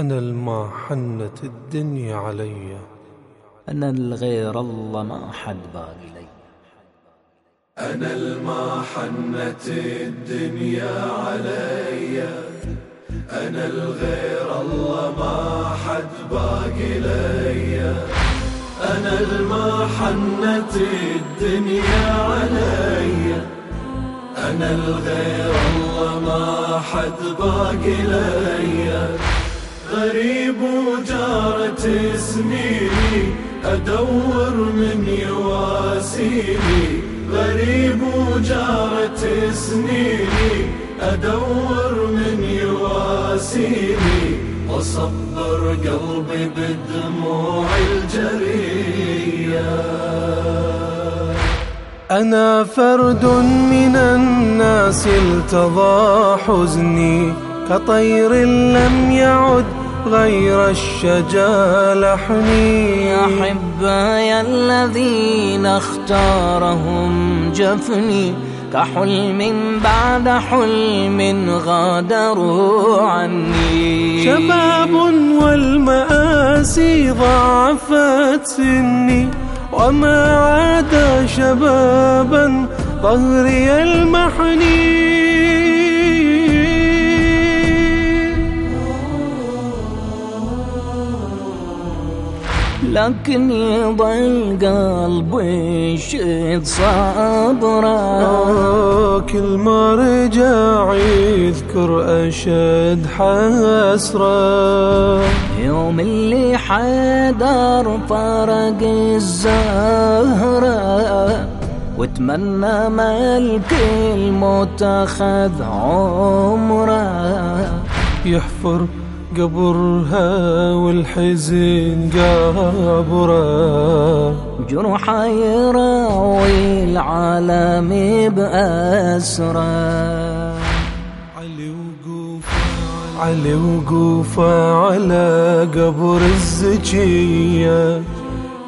أنا الما حنت الدنيا علي. أنا الغير الله ما حد باقي لي. أنا الما حنت الدنيا علي. أنا الغير الله ما حد باقي لي. أنا الما حنت الدنيا علي. أنا الغير الله ما حد باقي لي. غريب وجارة سنيني أدور من يواسيني غريب وجارة سنيني أدور من يواسيني وصبر قلبي بدموع الجرية. أنا فرد من الناس التضى حزني. كطير لم يعد غير الشجا لحني يا الذين اختارهم جفني كحلم بعد حلم غادروا عني. شباب والمآسي ضعفت سني وما عاد شبابا ظهري المحني. لكن يضل قلبي شد صبره. كل ما رجع يذكر أشد حسرة. يوم اللي حيدر فرق الزهرة وتمنى ملك الموت أخذ عمره. يحفر قبرها والحزن قابره. جرحه يراوي العالم بأسرة. علي وقوفه علي وقوفه على قبر الزكية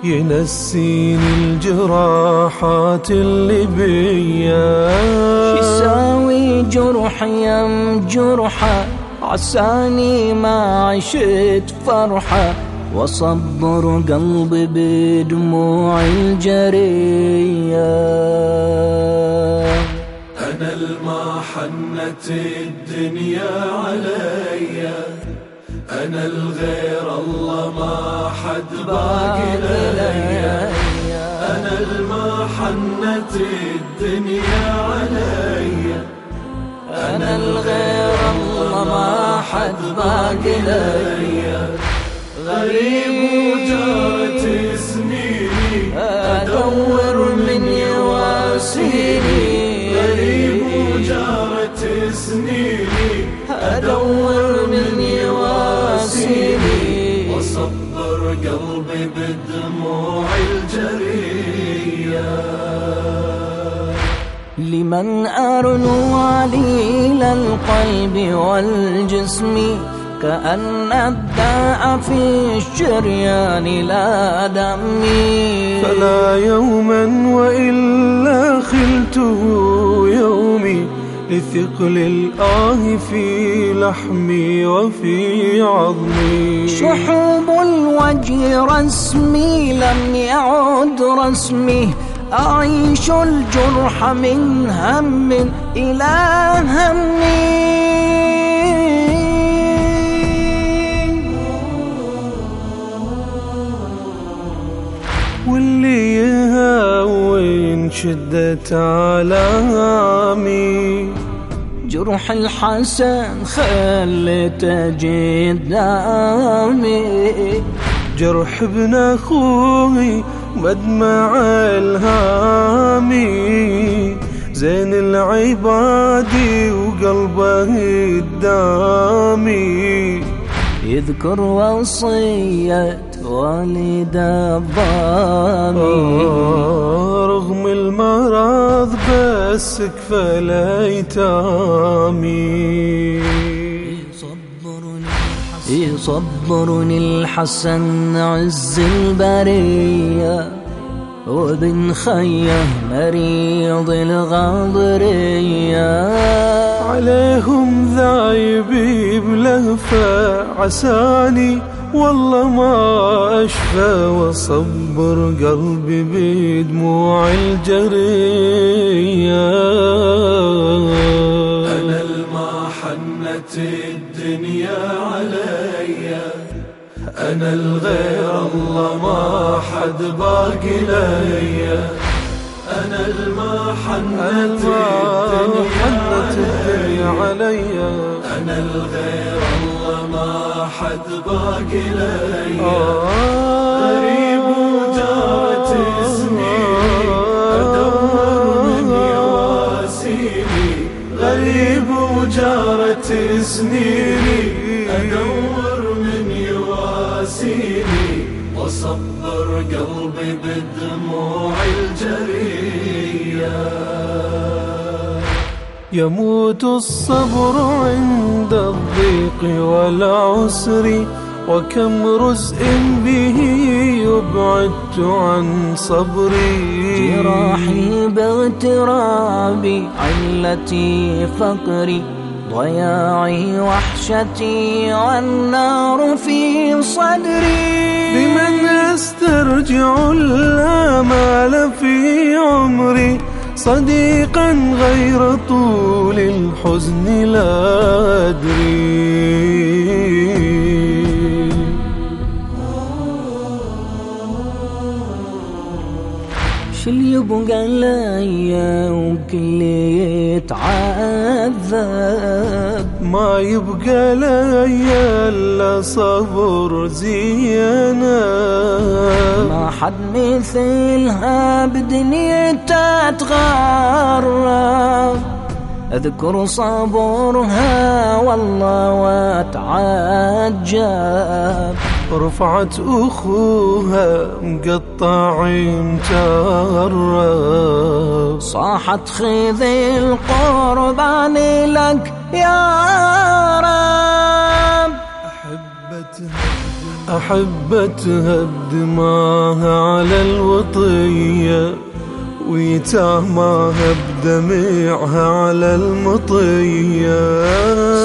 ينسيني الجراحات اللي بيا يساوي جرح يم جرحة؟ عساني ما عشت فرحة وصبر قلبي بدموع الجرية. أنا الما حنت الدنيا علي. أنا الغير الله ما حد باقي لي. أنا الما حنت الدنيا علي. أنا الغير الله ما حد باقي لي. غريب وجارة لمن أرنو عليل القلب والجسم كأن الداء في الشريان لا دمي فلا يوما وإلا خلته يومي لثقل الآه في لحمي وفي عظمي. شحوب الوجه رسمي لم يعد رسمي أعيش الجرح من هم إلى همي واللي يهون شدة آلامي جرح الحسن خلته قدامي جرح ابن أخوي مدمع الهامي زين العبادي وقلبه قدامي يذكر وصية والد الضامي رغم المرض بس كفى الايتامي يصبرني الحسن عز البرية وبن خيه مريض الغاضرية عليهم ذايبي بلهفة عساني والله ما أشفى وصبر قلبي بدموع الما حنت الدنيا علي. أنا الغير الله ما حد باقي لي. أنا الما حنت الدنيا علي. أنا الغير الله ما حد باقي لي. سنيني. أدور من يواسيني وصبر قلبي بدموع الجرية. يموت الصبر عند الضيق والعسر وكم رزء به يبعدت عن صبري. جراحي باغترابي علتي فقري. ضياعي وحشتي والنار في صدري. بمن استرجع الآمال في عمري صديقا غير طول الحزن لا أدري. شل يبقى ليا وكل يتعذب ما يبقى لي إلا صبر زينة. ما حد مثلها بدنيتها تغرب اذكر صبرها والله واتعجب. رفعت أخوها مقطع مترب صاحت خذ القربان لك يا رب. أحبتها بدماها على الوطية ويتاماها بدمعها على المطية.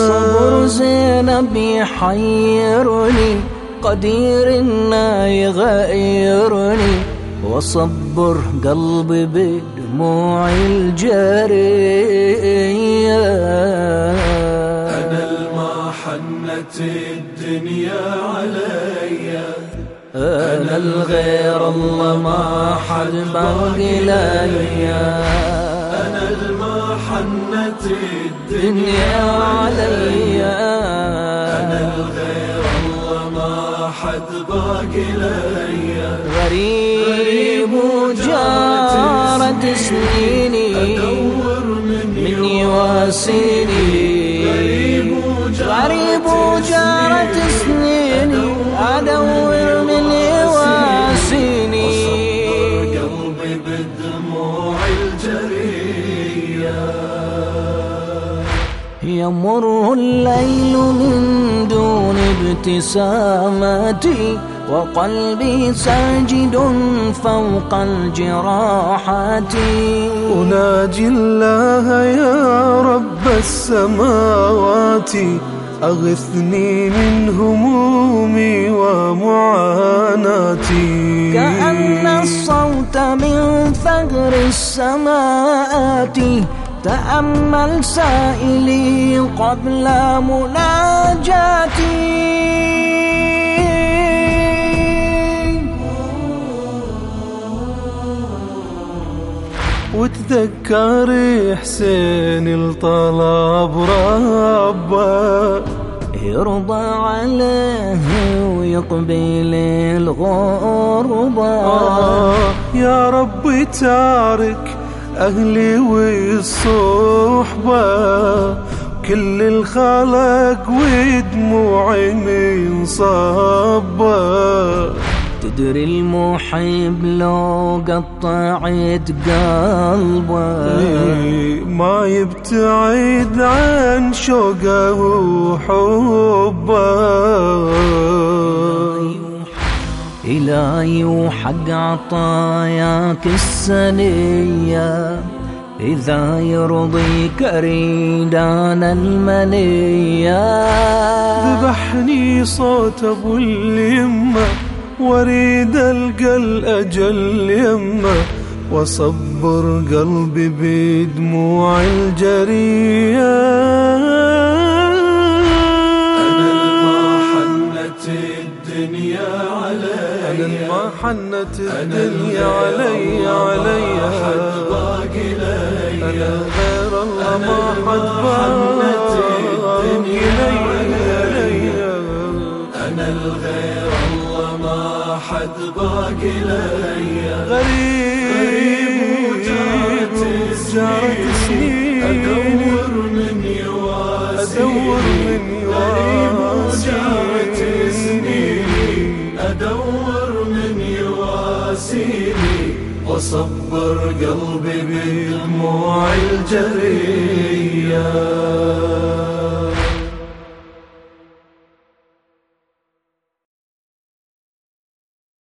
صبر زينب يحيرني قدير إنه يغيرني وصبر قلبي بدموع الجرية أنا الما حنت الدنيا علي. أنا الغير الله ما حد باقي لي. أنا الما حنت الدنيا دنيا علي. باقي لي غريب وجارت سنيني. أدور من يواسيني. غريب وجارت سنيني. أدور من يواسيني. قلبي بدموع الجرية. يمر الليل من ابتسامتي وقلبي ساجد فوق الجراحات. أناجي الله يا رب السماوات أغثني من همومي ومعاناتي. كأن الصوت من ثغر السماءات تأمل سائلي قبل مناجاتي. وتذكر حسين الطلب ربه يرضى عليه ويقبل الغربة. يا رب تارك أهلي والصحبة. كل الخلق ودموعي من صبة. تدري المحب لو قطعت قلبه. ما يبتعد عن شوقه وحبه. إلهي وحق عطاياك السنية إذا يرضيك ريدان المنية. ذبحني صوت ابو اليمه واريد ألقى الأجل يمه واصبر قلبي بدموع الجرية. أنا ما حنت الدنيا علي علي. باقي لي أنا غير الله ما حد باقي لي أنا الغير الله ما حد باقي لي. غريب جارت سنين أدور من يواسي أدور من يواسي سنين أدور من يواسيني وصبر قلبي بدموع الجرية.